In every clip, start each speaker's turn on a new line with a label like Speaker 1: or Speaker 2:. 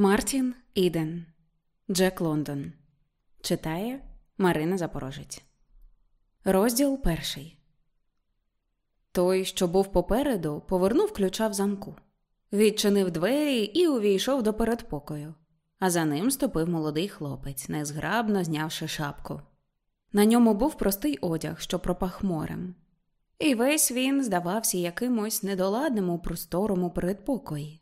Speaker 1: Мартін Іден Джек Лондон читає Марина Запорожець. Розділ перший. Той, що був попереду, повернув ключа в замку, відчинив двері і увійшов до передпокою, а за ним ступив молодий хлопець, незграбно знявши шапку. На ньому був простий одяг, що пропах морем, і весь він здавався якимось недоладним у просторому передпокої.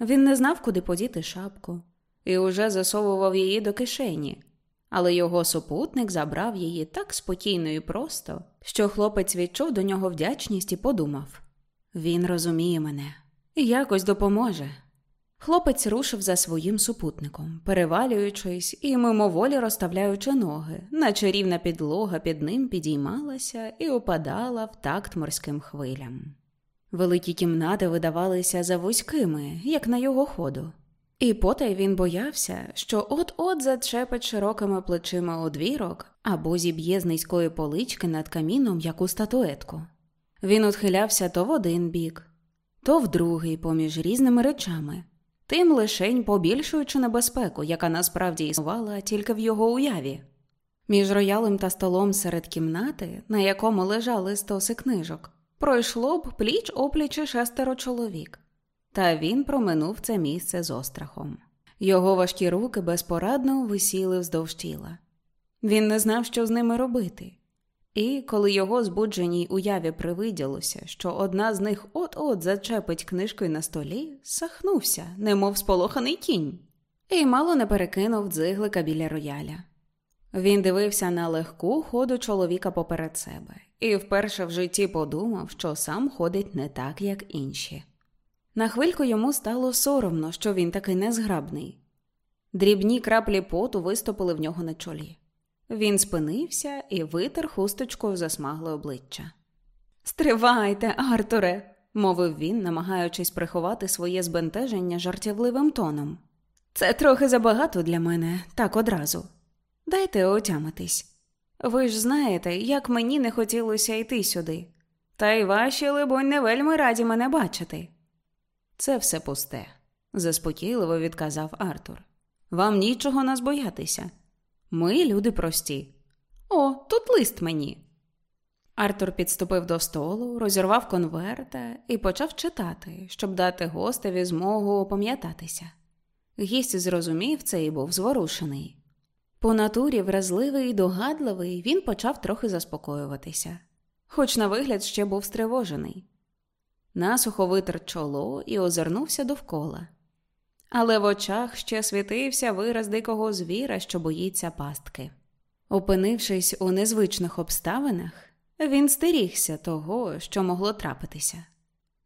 Speaker 1: Він не знав, куди подіти шапку, і уже засовував її до кишені, але його супутник забрав її так спокійно і просто, що хлопець відчув до нього вдячність і подумав він розуміє мене і якось допоможе. Хлопець рушив за своїм супутником, перевалюючись і мимоволі розставляючи ноги, наче рівна підлога під ним підіймалася і опадала в такт морським хвилям. Великі кімнати видавалися завузькими, як на його ходу, і потай він боявся, що от-от зачепить широкими плечима одвірок або зіб'є з низької полички над каміном яку статуетку. Він отхилявся то в один бік, то в другий поміж різними речами, тим лишень побільшуючи небезпеку, яка насправді існувала тільки в його уяві. Між роялем та столом серед кімнати, на якому лежали стоси книжок, пройшло б пліч оплічі шестеро чоловік, та він проминув це місце з острахом. Його важкі руки безпорадно висіли вздовж тіла. Він не знав, що з ними робити. І коли його збудженій уяві привиділося, що одна з них от-от зачепить книжкою на столі, сахнувся, немов сполоханий кінь, і мало не перекинув дзиглика біля рояля. Він дивився на легку ходу чоловіка поперед себе і вперше в житті подумав, що сам ходить не так, як інші. На хвильку йому стало соромно, що він такий незграбний. Дрібні краплі поту виступили в нього на чолі. Він спинився і витер хусточкою засмагле обличчя. Стривайте, Артуре, мовив він, намагаючись приховати своє збентеження жартівливим тоном. Це трохи забагато для мене, так одразу. Дайте отямитись. Ви ж знаєте, як мені не хотілося йти сюди, та й ваші, либонь, не вельми раді мене бачити. Це все пусте, заспокійливо відказав Артур. Вам нічого нас боятися. Ми люди прості. О, тут лист мені. Артур підступив до столу, розірвав конверта і почав читати, щоб дати гостеві змогу опам'ятатися. Гість зрозумів це і був зворушений. По натурі вразливий і догадливий він почав трохи заспокоюватися, хоч на вигляд ще був стривожений. Насухо витер чоло і озирнувся довкола. Але в очах ще світився вираз дикого звіра, що боїться пастки. Опинившись у незвичних обставинах, він стерігся того, що могло трапитися,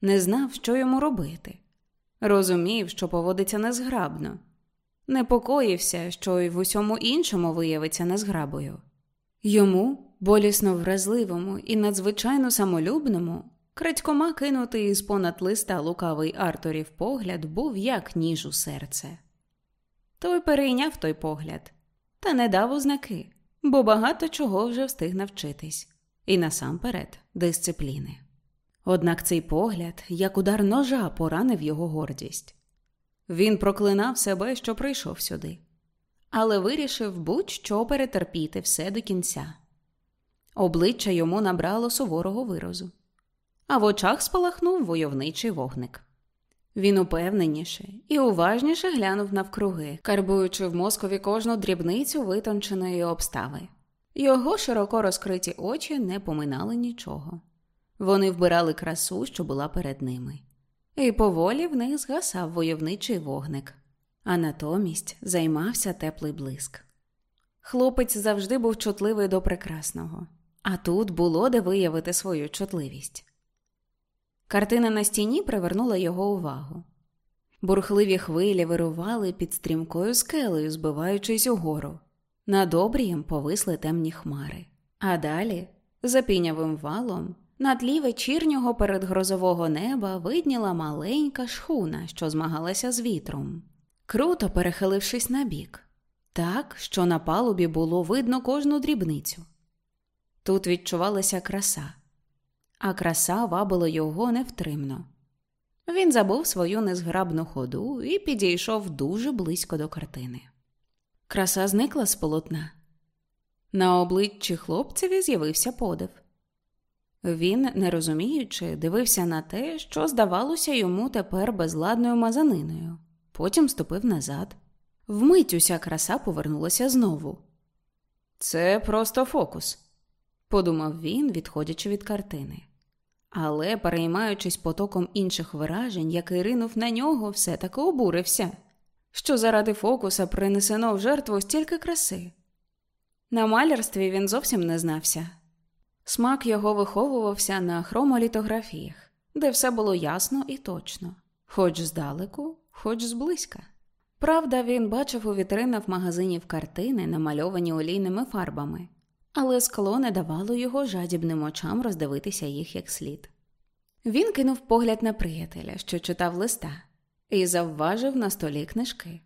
Speaker 1: не знав, що йому робити, розумів, що поводиться незграбно непокоївся, що й в усьому іншому виявиться незграбою. Йому, болісно вразливому і надзвичайно самолюбному, крадькома кинутий із понад листа лукавий Артурів погляд був як ніж у серце. Той перейняв той погляд та не дав ознаки, бо багато чого вже встиг навчитись, і насамперед дисципліни. Однак цей погляд, як удар ножа, поранив його гордість. Він проклинав себе, що прийшов сюди, але вирішив будь-що перетерпіти все до кінця. Обличчя йому набрало суворого виразу, а в очах спалахнув войовничий вогник. Він упевненіше і уважніше глянув навкруги, карбуючи в мозкові кожну дрібницю витонченої обстави. Його широко розкриті очі не поминали нічого. Вони вбирали красу, що була перед ними і поволі в них згасав войовничий вогник, а натомість займався теплий блиск. Хлопець завжди був чутливий до прекрасного, а тут було де виявити свою чутливість. Картина на стіні привернула його увагу. Бурхливі хвилі вирували під стрімкою скелею, збиваючись угору. Над обрієм повисли темні хмари, а далі, за пінявим валом, на тлі вечірнього передгрозового неба видніла маленька шхуна, що змагалася з вітром, круто перехилившись на бік, так, що на палубі було видно кожну дрібницю. Тут відчувалася краса, а краса вабила його невтримно. Він забув свою незграбну ходу і підійшов дуже близько до картини. Краса зникла з полотна. На обличчі хлопцеві з'явився подив. Він, не розуміючи, дивився на те, що здавалося йому тепер безладною мазаниною, потім ступив назад. Вмить уся краса повернулася знову. Це просто фокус, подумав він, відходячи від картини. Але, переймаючись потоком інших виражень, який ринув на нього, все таки обурився, що заради фокуса принесено в жертву стільки краси. На малярстві він зовсім не знався. Смак його виховувався на хромолітографіях, де все було ясно і точно, хоч здалеку, хоч зблизька. Правда, він бачив у вітринах магазинів картини, намальовані олійними фарбами, але скло не давало його жадібним очам роздивитися їх як слід. Він кинув погляд на приятеля, що читав листа, і завважив на столі книжки.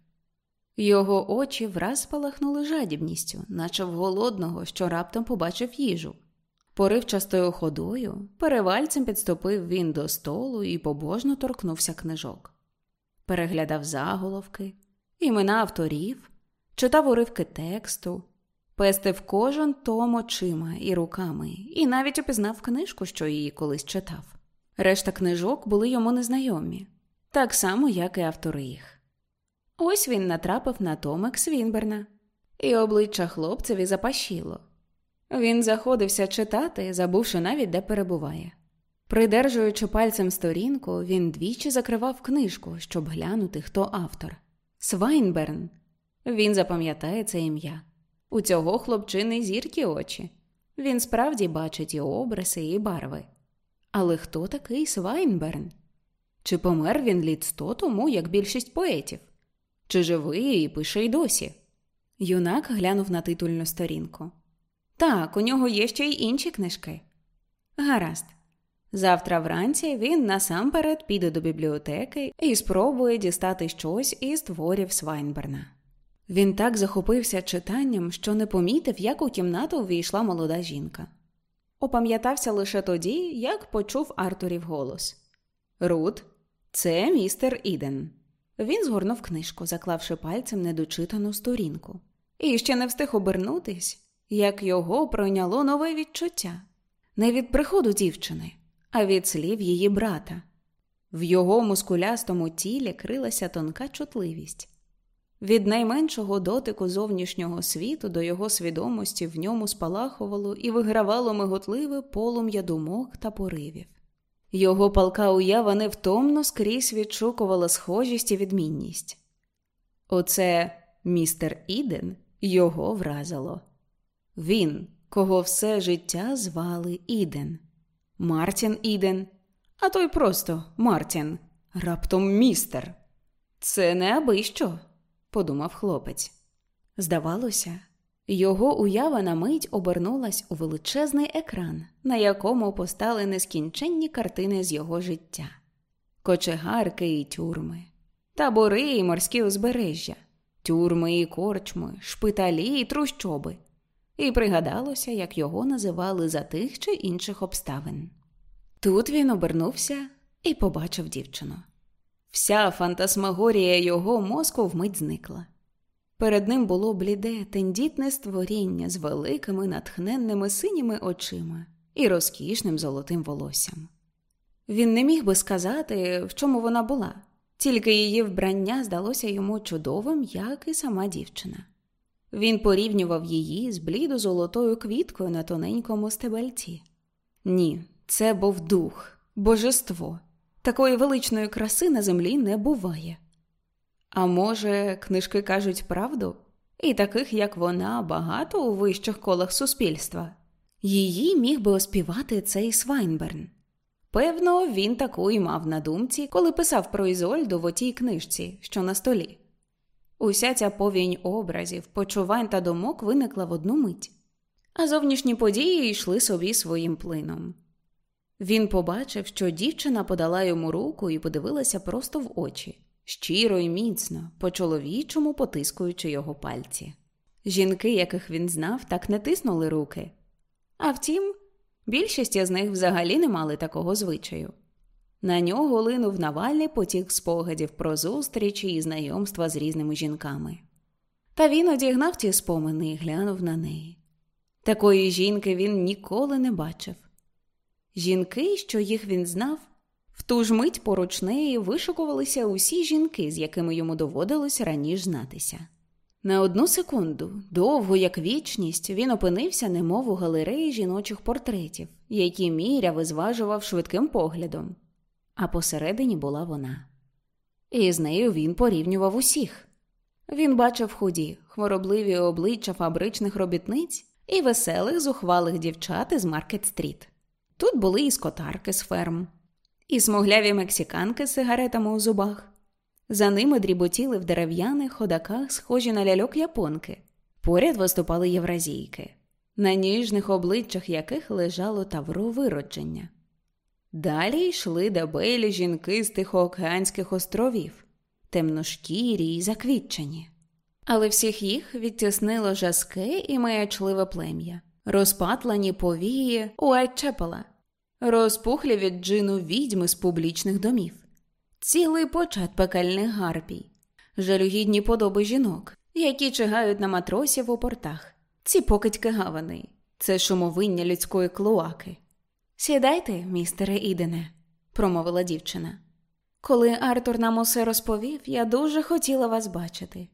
Speaker 1: Його очі враз спалахнули жадібністю, наче в голодного, що раптом побачив їжу. Поривчастою ходою, перевальцем підступив він до столу і побожно торкнувся книжок. Переглядав заголовки, імена авторів, читав уривки тексту, пестив кожен том очима і руками, і навіть опізнав книжку, що її колись читав. Решта книжок були йому незнайомі, так само, як і автори їх. Ось він натрапив на томик Свінберна, і обличчя хлопцеві запашіло. Він заходився читати, забувши навіть, де перебуває. Придержуючи пальцем сторінку, він двічі закривав книжку, щоб глянути, хто автор. Свайнберн. Він запам'ятає це ім'я. У цього хлопчини зіркі очі. Він справді бачить і образи, і барви. Але хто такий Свайнберн? Чи помер він літ сто тому, як більшість поетів? Чи живий і пише й досі? Юнак глянув на титульну сторінку. Так, у нього є ще й інші книжки. Гаразд. Завтра вранці він насамперед піде до бібліотеки і спробує дістати щось із творів Свайнберна. Він так захопився читанням, що не помітив, як у кімнату увійшла молода жінка. Опам'ятався лише тоді, як почув Артурів голос Рут, це містер Іден. Він згорнув книжку, заклавши пальцем недочитану сторінку, і ще не встиг обернутись, як його пройняло нове відчуття не від приходу дівчини, а від слів її брата. В його мускулястому тілі крилася тонка чутливість. Від найменшого дотику зовнішнього світу до його свідомості в ньому спалахувало і вигравало миготливе полум'я думок та поривів. Його палка уява невтомно скрізь відшукувала схожість і відмінність. Оце містер Іден його вразило. Він, кого все життя звали Іден, Мартін Іден, а той просто Мартін, раптом містер. Це не аби що, подумав хлопець. Здавалося, його уява на мить обернулась у величезний екран, на якому постали нескінченні картини з його життя, кочегарки і тюрми, табори і морські узбережжя, тюрми і корчми, шпиталі і трущоби і пригадалося, як його називали за тих чи інших обставин. Тут він обернувся і побачив дівчину. Вся фантасмагорія його мозку вмить зникла. Перед ним було бліде, тендітне створіння з великими натхненними синіми очима і розкішним золотим волоссям. Він не міг би сказати, в чому вона була, тільки її вбрання здалося йому чудовим, як і сама дівчина. Він порівнював її з блідо золотою квіткою на тоненькому стебельці. Ні, це був дух, божество. Такої величної краси на землі не буває. А може, книжки кажуть правду, і таких, як вона, багато у вищих колах суспільства. Її міг би оспівати цей Свайнберн. Певно, він таку і мав на думці, коли писав про Ізольду в отій книжці, що на столі. Уся ця повінь образів, почувань та думок виникла в одну мить, а зовнішні події йшли собі своїм плином. Він побачив, що дівчина подала йому руку і подивилася просто в очі, щиро і міцно, по чоловічому потискуючи його пальці. Жінки, яких він знав, так не тиснули руки. А втім, більшість із них взагалі не мали такого звичаю. На нього линув навальний потік спогадів про зустрічі і знайомства з різними жінками. Та він одігнав ті спомини і глянув на неї. Такої жінки він ніколи не бачив. Жінки, що їх він знав, в ту ж мить поруч неї вишукувалися усі жінки, з якими йому доводилось раніше знатися. На одну секунду, довгу як вічність, він опинився, немов у галереї жіночих портретів, які міряв і зважував швидким поглядом, а посередині була вона. І з нею він порівнював усіх. Він бачив худі, хворобливі обличчя фабричних робітниць і веселих, зухвалих дівчат із Маркет Стріт. Тут були і скотарки з ферм, і смугляві мексиканки з сигаретами у зубах. За ними дріботіли в дерев'яних ходаках, схожі на ляльок японки. Поряд виступали євразійки, на ніжних обличчях яких лежало тавро виродження. Далі йшли дебелі жінки з Тихоокеанських островів, темношкірі й заквітчені. Але всіх їх відтіснило жаске і маячливе плем'я, розпатлані повії Уайтчепела, розпухлі від джину відьми з публічних домів. Цілий почат пекельних гарпій, жалюгідні подоби жінок, які чигають на матросів у портах, ці покидьки гавани, це шумовиння людської клоаки. Сідайте, містере Ідене, промовила дівчина. Коли Артур нам усе розповів, я дуже хотіла вас бачити.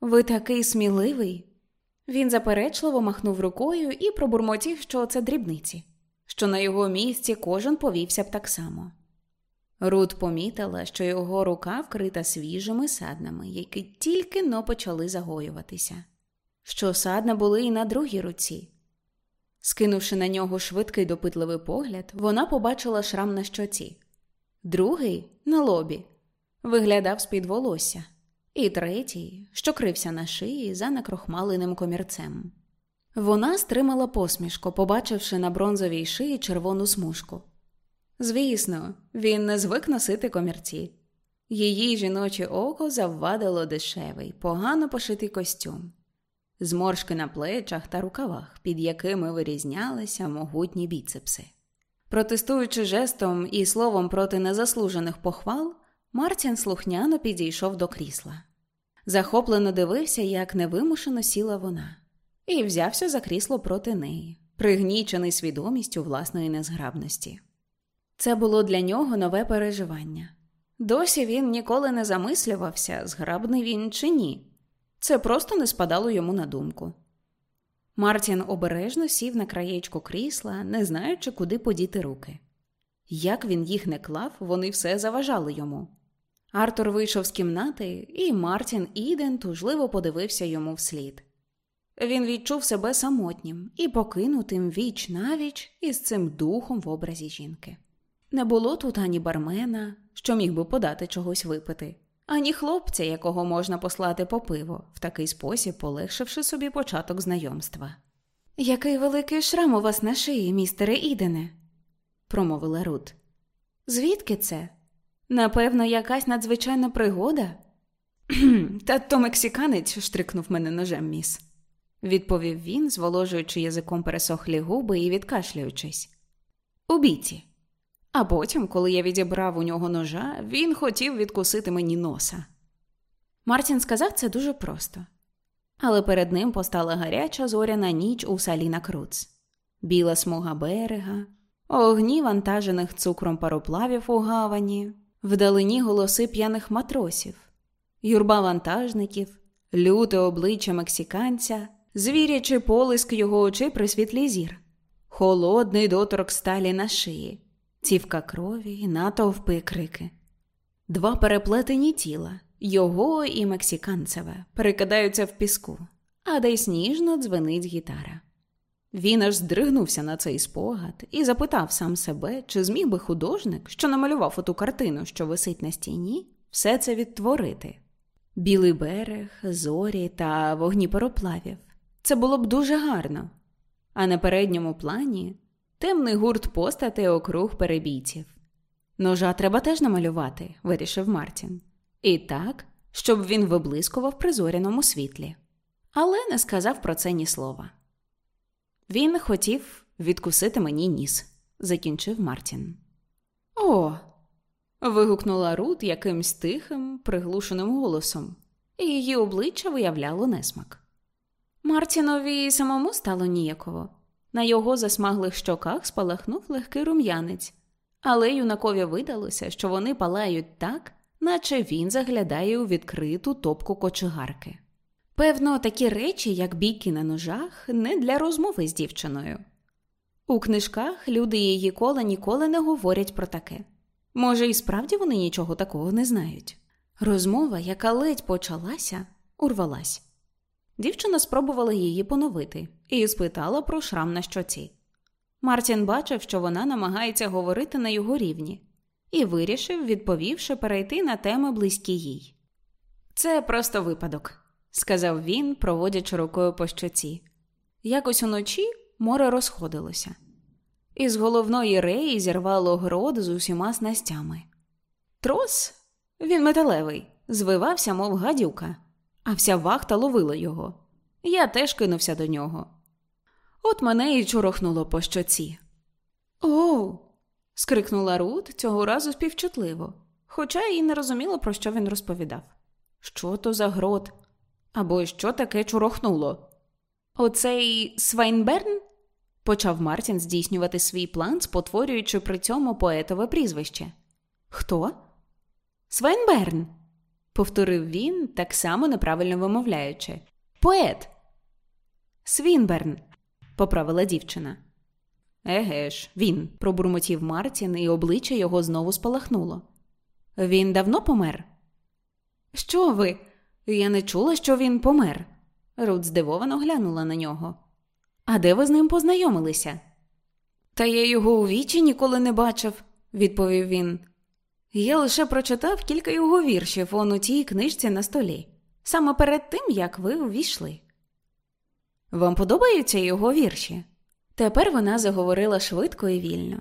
Speaker 1: Ви такий сміливий. Він заперечливо махнув рукою і пробурмотів, що це дрібниці, що на його місці кожен повівся б так само. Рут помітила, що його рука вкрита свіжими саднами, які тільки но почали загоюватися, що садна були і на другій руці. Скинувши на нього швидкий допитливий погляд, вона побачила шрам на щоці, другий на лобі, виглядав з під волосся, і третій, що крився на шиї за накрохмаленим комірцем. Вона стримала посмішку, побачивши на бронзовій шиї червону смужку. Звісно, він не звик носити комірці. Її жіноче око заввадило дешевий, погано пошитий костюм, зморшки на плечах та рукавах, під якими вирізнялися могутні біцепси. Протестуючи жестом і словом проти незаслужених похвал, Мартін слухняно підійшов до крісла. Захоплено дивився, як невимушено сіла вона, і взявся за крісло проти неї, пригнічений свідомістю власної незграбності. Це було для нього нове переживання. Досі він ніколи не замислювався, зграбний він чи ні. Це просто не спадало йому на думку. Мартін обережно сів на краєчку крісла, не знаючи, куди подіти руки. Як він їх не клав, вони все заважали йому. Артур вийшов з кімнати, і Мартін Іден тужливо подивився йому вслід. Він відчув себе самотнім і покинутим віч навіч із цим духом в образі жінки. Не було тут ані бармена, що міг би подати чогось випити, ані хлопця, якого можна послати по пиво, в такий спосіб полегшивши собі початок знайомства. Який великий шрам у вас на шиї, містере Ідене, промовила Рут. Звідки це? Напевно, якась надзвичайна пригода? Та то мексиканець штрикнув мене ножем, міс, відповів він, зволожуючи язиком пересохлі губи і відкашлюючись. У біті. А потім, коли я відібрав у нього ножа, він хотів відкусити мені носа. Мартін сказав це дуже просто, але перед ним постала гаряча зоряна ніч у Саліна Круц, біла смуга берега, огні вантажених цукром пароплавів у гавані, вдалині голоси п'яних матросів, юрба вантажників, люте обличчя мексиканця, звірячий полиск його очей при світлі зір, холодний доторк сталі на шиї цівка крові, натовпи крики. Два переплетені тіла, його і мексиканцеве, перекидаються в піску, а десь ніжно дзвенить гітара. Він аж здригнувся на цей спогад і запитав сам себе, чи зміг би художник, що намалював оту картину, що висить на стіні, все це відтворити. Білий берег, зорі та вогні пароплавів. Це було б дуже гарно. А на передньому плані темний гурт постати округ перебійців. Ножа треба теж намалювати, вирішив Мартін. І так, щоб він виблискував при зоряному світлі. Але не сказав про це ні слова. Він хотів відкусити мені ніс, закінчив Мартін. О, вигукнула Рут якимсь тихим, приглушеним голосом, і її обличчя виявляло несмак. Мартінові самому стало ніяково. На його засмаглих щоках спалахнув легкий рум'янець, але юнакові видалося, що вони палають так, наче він заглядає у відкриту топку кочегарки. Певно, такі речі, як бійки на ножах, не для розмови з дівчиною. У книжках люди її кола ніколи не говорять про таке. Може, і справді вони нічого такого не знають. Розмова, яка ледь почалася, урвалась. Дівчина спробувала її поновити і спитала про шрам на щоці. Мартін бачив, що вона намагається говорити на його рівні, і вирішив, відповівши, перейти на теми близькі їй. Це просто випадок, сказав він, проводячи рукою по щоці. Якось уночі море розходилося. Із головної реї зірвало грод з усіма снастями. Трос, він металевий, звивався, мов гадюка, а вся вахта ловила його. Я теж кинувся до нього. От мене і чорохнуло по щоці. Оу. скрикнула Рут цього разу співчутливо, хоча і не розуміла, про що він розповідав. Що то за грот? Або що таке чурохнуло? Оцей Свайнберн? почав Мартін здійснювати свій план, спотворюючи при цьому поетове прізвище. Хто? Свайнберн, повторив він, так само неправильно вимовляючи. Поет. Свінберн, поправила дівчина. Еге ж, він, пробурмотів Мартін, і обличчя його знову спалахнуло. Він давно помер? Що ви? Я не чула, що він помер. Рут здивовано глянула на нього. А де ви з ним познайомилися? Та я його у вічі ніколи не бачив, відповів він. Я лише прочитав кілька його віршів он у тій книжці на столі, саме перед тим, як ви увійшли. Вам подобаються його вірші? Тепер вона заговорила швидко і вільно.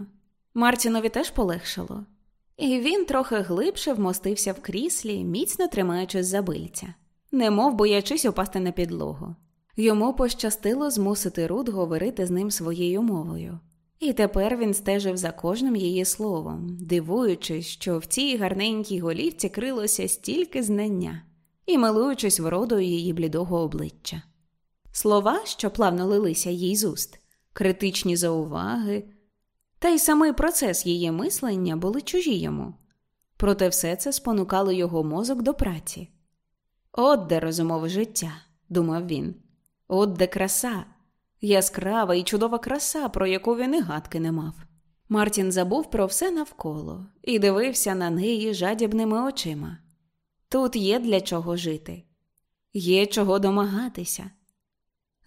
Speaker 1: Мартінові теж полегшало, і він трохи глибше вмостився в кріслі, міцно тримаючись за бильця, немов боячись упасти на підлогу. Йому пощастило змусити Рут говорити з ним своєю мовою, і тепер він стежив за кожним її словом, дивуючись, що в цій гарненькій голівці крилося стільки знання, і милуючись вродою її блідого обличчя. Слова, що плавно лилися їй з уст, критичні зауваги, та й самий процес її мислення були чужі йому. Проте все це спонукало його мозок до праці. От де розумове життя, думав він. От де краса, яскрава і чудова краса, про яку він і гадки не мав. Мартін забув про все навколо і дивився на неї жадібними очима. Тут є для чого жити, є чого домагатися,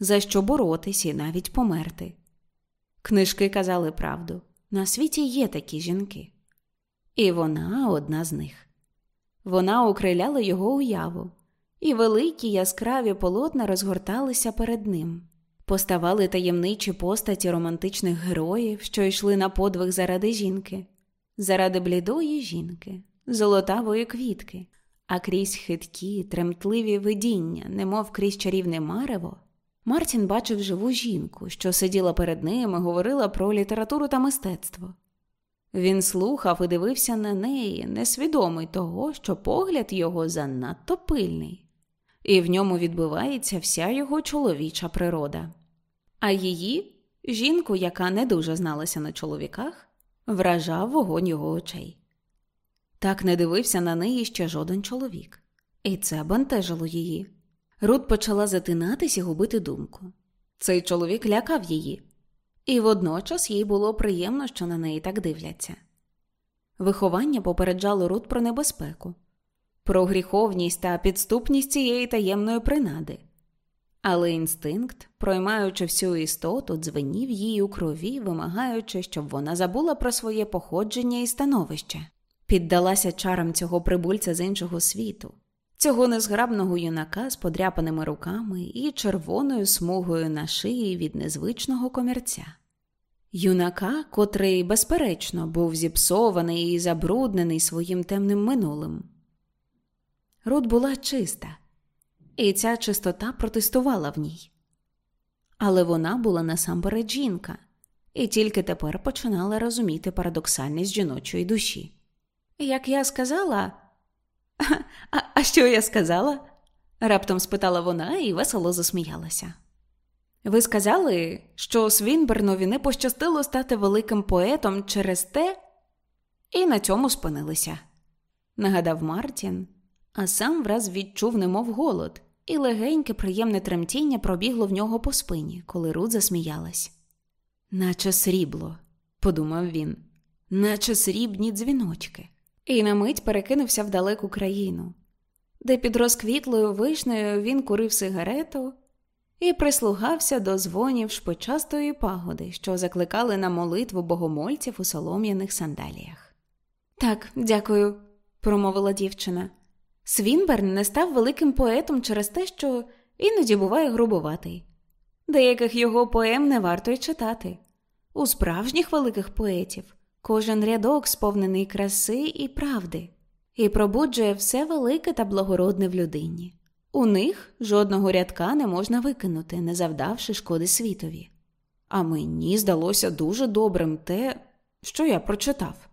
Speaker 1: за що боротись і навіть померти. Книжки казали правду на світі є такі жінки, і вона одна з них. Вона окриляла його уяву, і великі яскраві полотна розгорталися перед ним. Поставали таємничі постаті романтичних героїв, що йшли на подвиг заради жінки, заради блідої жінки, золотавої квітки, а крізь хиткі, тремтливі видіння, немов крізь чарівне марево, Мартін бачив живу жінку, що сиділа перед ним і говорила про літературу та мистецтво. Він слухав і дивився на неї, несвідомий того, що погляд його занадто пильний і в ньому відбивається вся його чоловіча природа. А її, жінку, яка не дуже зналася на чоловіках, вражав вогонь його очей. Так не дивився на неї ще жоден чоловік, і це бентежило її. Рут почала затинатись і губити думку. Цей чоловік лякав її, і водночас їй було приємно, що на неї так дивляться. Виховання попереджало Рут про небезпеку про гріховність та підступність цієї таємної принади. Але інстинкт, проймаючи всю істоту, дзвенів їй у крові, вимагаючи, щоб вона забула про своє походження і становище, піддалася чарам цього прибульця з іншого світу, цього незграбного юнака з подряпаними руками і червоною смугою на шиї від незвичного комірця. Юнака, котрий, безперечно, був зіпсований і забруднений своїм темним минулим. Рут була чиста, і ця чистота протестувала в ній. Але вона була насамперед жінка, і тільки тепер починала розуміти парадоксальність жіночої душі. Як я сказала. А, а що я сказала? раптом спитала вона і весело засміялася. Ви сказали, що Свінбернові не пощастило стати великим поетом через те, і на цьому спинилися, нагадав Мартін, а сам враз відчув, немов голод, і легеньке, приємне тремтіння пробігло в нього по спині, коли Рут засміялась. Наче срібло, подумав він, наче срібні дзвіночки, і на мить перекинувся в далеку країну, де під розквітлою вишнею він курив сигарету і прислугався до дзвонів шпичастої пагоди, що закликали на молитву богомольців у солом'яних сандаліях. Так, дякую, промовила дівчина. Свінберн не став великим поетом через те, що іноді буває грубуватий. Деяких його поем не варто й читати. У справжніх великих поетів кожен рядок сповнений краси і правди, і пробуджує все велике та благородне в людині. У них жодного рядка не можна викинути, не завдавши шкоди світові. А мені здалося дуже добрим те, що я прочитав,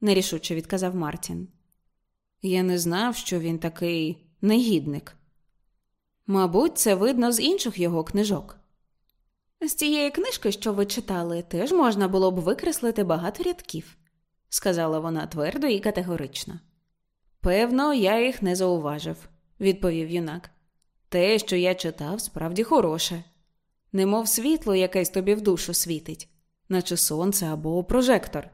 Speaker 1: нерішуче відказав Мартін. Я не знав, що він такий негідник. Мабуть, це видно з інших його книжок. З цієї книжки, що ви читали, теж можна було б викреслити багато рядків, сказала вона твердо і категорично. Певно, я їх не зауважив, відповів юнак. Те, що я читав, справді хороше, немов світло якесь тобі в душу світить, наче сонце або прожектор.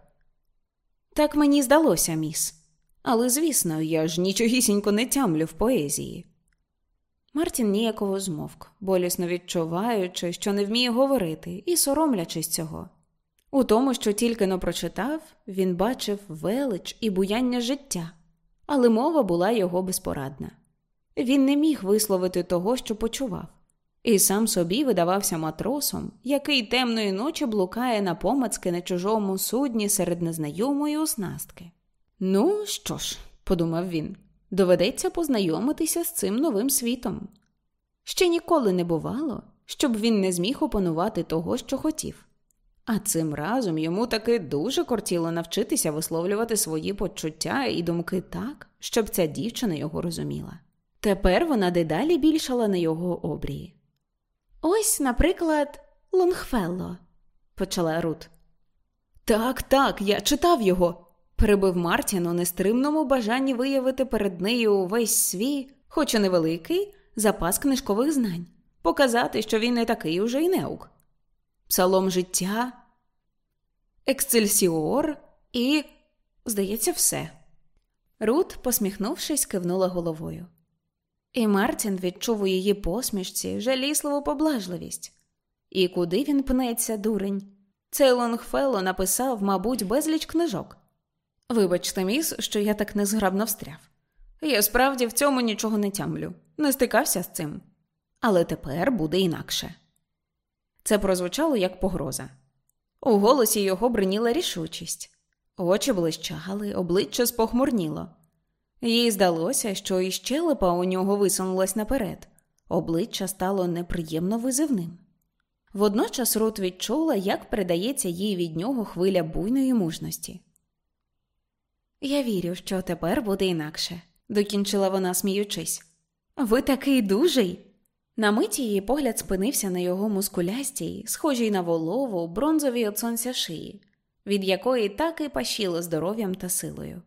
Speaker 1: Так мені здалося, міс. Але, звісно, я ж нічогісінько не тямлю в поезії. Мартін ніяково змовк, болісно відчуваючи, що не вміє говорити, і соромлячись цього. У тому, що тільки но прочитав, він бачив велич і буяння життя, але мова була його безпорадна. Він не міг висловити того, що почував, і сам собі видавався матросом, який темної ночі блукає на помацки на чужому судні серед незнайомої оснастки. Ну що ж, подумав він, доведеться познайомитися з цим новим світом. Ще ніколи не бувало, щоб він не зміг опанувати того, що хотів. А цим разом йому таки дуже кортіло навчитися висловлювати свої почуття і думки так, щоб ця дівчина його розуміла. Тепер вона дедалі більшала на його обрії. Ось, наприклад, Лонгфелло, почала Рут. Так, так, я читав його, перебив Мартін у нестримному бажанні виявити перед нею увесь свій, хоч і невеликий, запас книжкових знань, показати, що він не такий уже й неук. Псалом життя, Ексцельсіор і, здається, все. Рут, посміхнувшись, кивнула головою. І Мартін відчув у її посмішці жалісливу поблажливість. І куди він пнеться, дурень? Цей Лонгфелло написав, мабуть, безліч книжок. Вибачте, міс, що я так незграбно встряв. Я справді в цьому нічого не тямлю, не стикався з цим. Але тепер буде інакше. Це прозвучало як погроза. У голосі його бриніла рішучість, очі блищали, обличчя спохмурніло. Їй здалося, що і щелепа у нього висунулась наперед, обличчя стало неприємно визивним. Водночас Рут відчула, як передається їй від нього хвиля буйної мужності. Я вірю, що тепер буде інакше, докінчила вона, сміючись. Ви такий дужий. На миті її погляд спинився на його мускулястій, схожій на волову, бронзовій от сонця шиї, від якої так і пащило здоров'ям та силою.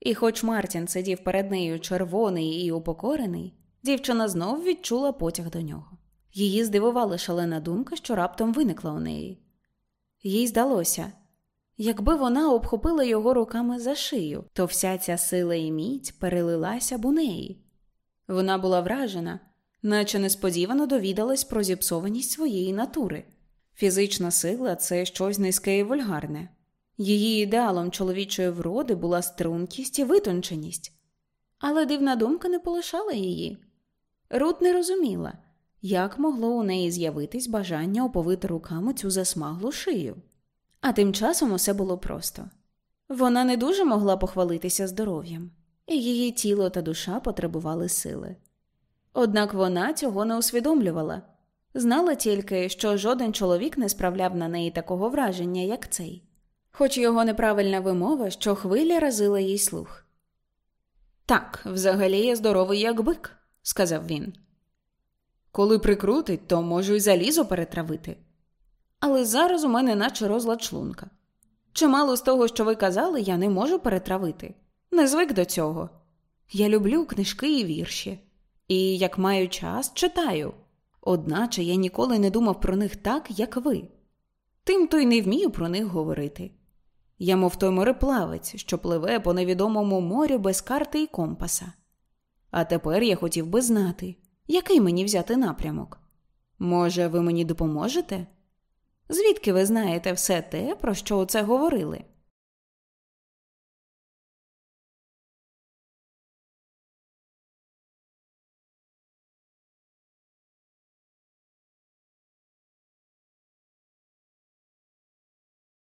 Speaker 1: І хоч Мартін сидів перед нею червоний і упокорений, дівчина знов відчула потяг до нього. Її здивувала шалена думка, що раптом виникла у неї. Їй здалося, якби вона обхопила його руками за шию, то вся ця сила і міць перелилася б у неї. Вона була вражена, наче несподівано довідалась про зіпсованість своєї натури. Фізична сила це щось низьке і вульгарне. Її ідеалом чоловічої вроди була стрункість і витонченість, але дивна думка не полишала її. Рут не розуміла, як могло у неї з'явитись бажання оповити руками цю засмаглу шию. А тим часом усе було просто вона не дуже могла похвалитися здоров'ям, і її тіло та душа потребували сили. Однак вона цього не усвідомлювала, знала тільки, що жоден чоловік не справляв на неї такого враження, як цей хоч його неправильна вимова, що хвиля разила їй слух. Так, взагалі я здоровий, як бик, сказав він. Коли прикрутить, то можу й залізо перетравити. Але зараз у мене наче розлад шлунка. Чимало з того, що ви казали, я не можу перетравити. Не звик до цього. Я люблю книжки і вірші, і, як маю час, читаю. Одначе я ніколи не думав про них так, як ви. Тим то й не вмію про них говорити. Я, мов той мореплавець, що пливе по невідомому морю без карти і компаса. А тепер я хотів би знати, який мені взяти напрямок. Може, ви мені допоможете? Звідки ви знаєте все те, про що оце говорили?